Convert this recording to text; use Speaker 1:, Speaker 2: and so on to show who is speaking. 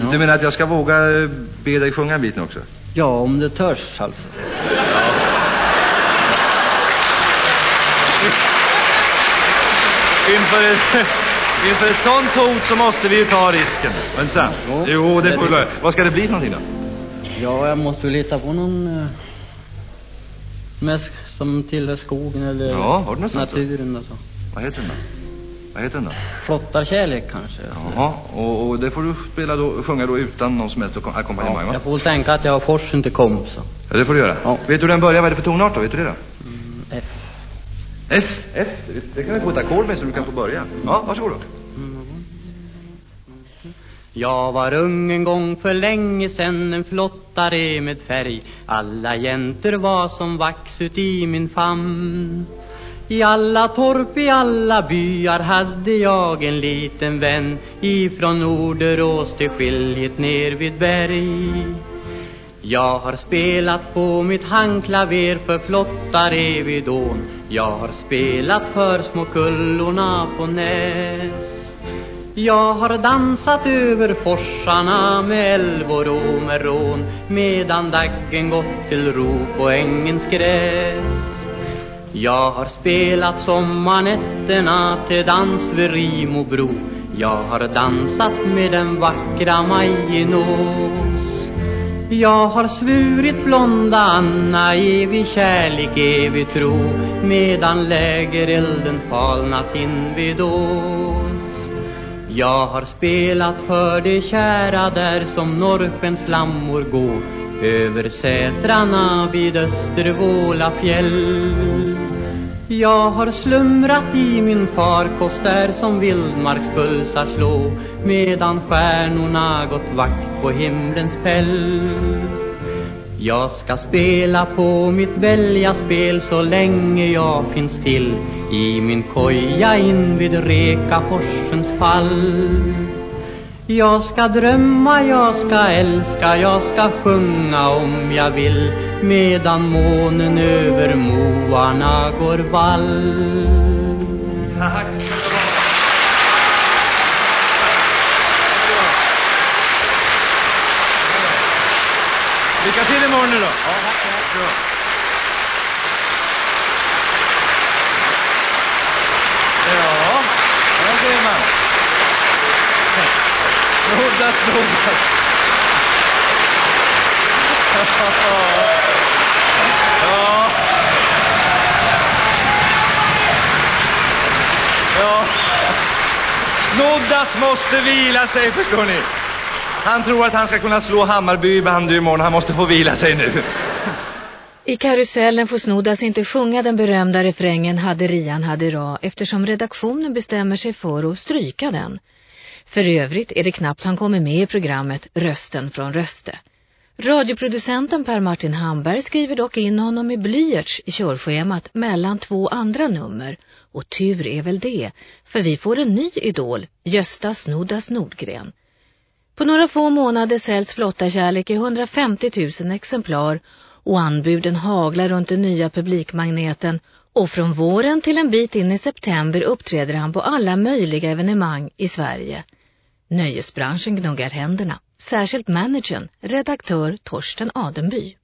Speaker 1: Ja.
Speaker 2: Du menar att jag ska våga eh, be dig sjunga en bit nu också?
Speaker 1: Ja, om det törs alltså.
Speaker 2: Inför ett, inför ett sånt hot så måste vi ju ta risken. Men sant?
Speaker 1: Jo.
Speaker 2: Jo, det får vi göra. Vad ska det bli för någonting då?
Speaker 1: Ja, jag måste väl hitta på någon... Uh, mest som tillhör skogen eller
Speaker 2: Ja, har du något
Speaker 1: naturen och så.
Speaker 2: Vad heter den då? Vad heter den då?
Speaker 1: Flottarkärlek kanske.
Speaker 2: Jaha, och, och det får du spela då, sjunga då utan någon som helst ackompanjemang
Speaker 1: Ja,
Speaker 2: va?
Speaker 1: jag får väl tänka att jag har forsen till komp så.
Speaker 2: Ja, det får du göra.
Speaker 1: Ja.
Speaker 2: Vet du hur den börjar? Vad är det för tonart då? Vet du det då?
Speaker 1: Mm, F.
Speaker 2: F? F? Det kan vi få ett ackord med så du kan få börja. Ja, varsågod då.
Speaker 1: Jag var ung en gång för länge sen en flottare med färg Alla jäntor var som vax ut i min famn i alla torp, i alla byar hade jag en liten vän. Ifrån Norderås till skiljet ner vid berg. Jag har spelat på mitt handklaver för flottare vid ån Jag har spelat för små kullorna på Näs. Jag har dansat över forsarna med älvor och med rån Medan daggen gått till ro på ängens gräs jag har spelat sommarnätterna till dans vid Rimobro Jag har dansat med den vackra Majinås Jag har svurit blonda Anna evig kärlek, evig tro Medan lägerelden falnat in vid ås. Jag har spelat för de kära där som norpens flammor gå Över sätrarna vid Östervåla fjäll jag har slumrat i min farkost där som vildmarkspulsar slå Medan stjärnorna gått vakt på himlens päll Jag ska spela på mitt väljaspel så länge jag finns till I min koja in vid Rekaforsens fall. Jag ska drömma, jag ska älska, jag ska sjunga om jag vill. Medan månen över moarna går vall
Speaker 2: Tack. Lycka till imorgon nu då. Ja, tack. Bra. Ja, där Snoddas måste vila sig, förstår ni. Han tror att han ska kunna slå Hammarby i bandy imorgon. Han måste få vila sig nu.
Speaker 3: I karusellen får Snoddas inte sjunga den berömda refrängen Hade Rian hade Ra eftersom redaktionen bestämmer sig för att stryka den. För övrigt är det knappt han kommer med i programmet Rösten från Röste. Radioproducenten Per Martin Hamberg skriver dock in honom i blyerts i körschemat mellan två andra nummer. Och tur är väl det, för vi får en ny idol, Gösta Snoddas Nordgren. På några få månader säljs Flotta kärlek i 150 000 exemplar och anbuden haglar runt den nya publikmagneten och från våren till en bit in i september uppträder han på alla möjliga evenemang i Sverige. Nöjesbranschen gnuggar händerna, särskilt managern, redaktör Torsten Adenby.